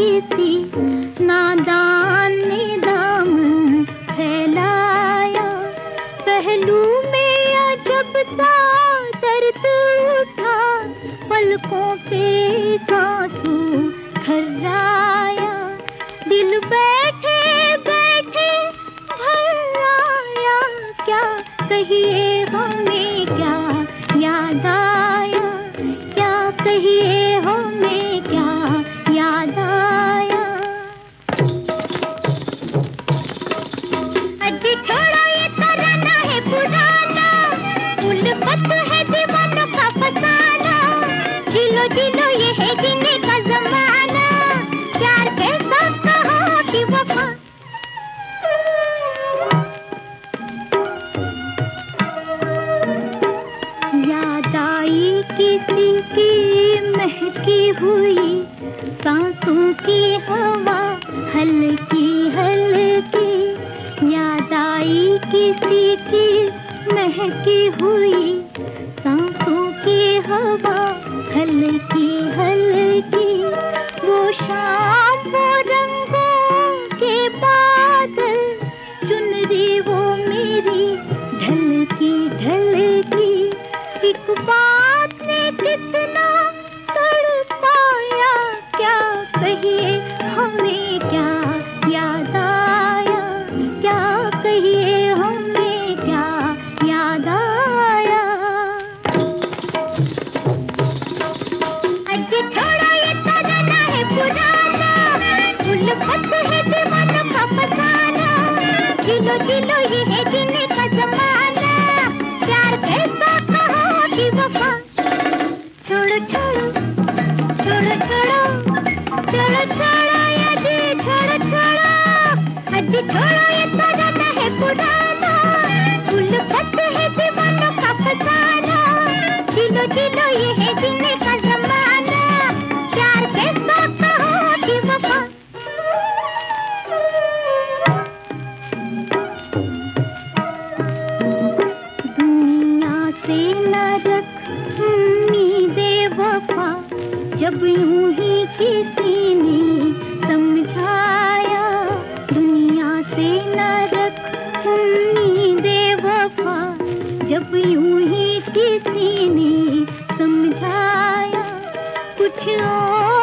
किसी नादान ने दामन फैलाया। पहलू में अजब सा दर्द उठा, पलकों पे सांसू दिल बैठे बैठे भर आया, क्या कहिए हमें हुई। सांसों की हवा हल्की हल्की याद आई किसी की महकी हुई। सांसों की हवा हल्की हल्की, वो शाम वो रंगों के बादल, चुनरी वो मेरी ढलकी ढलकी। एक बात छोड़ो ये तो तराना है पुराना। उल्फत है जब यूँ ही किसी ने समझाया, दुनिया से न रख उम्मीदे वफा। जब यूँ ही किसी ने समझाया, कुछ और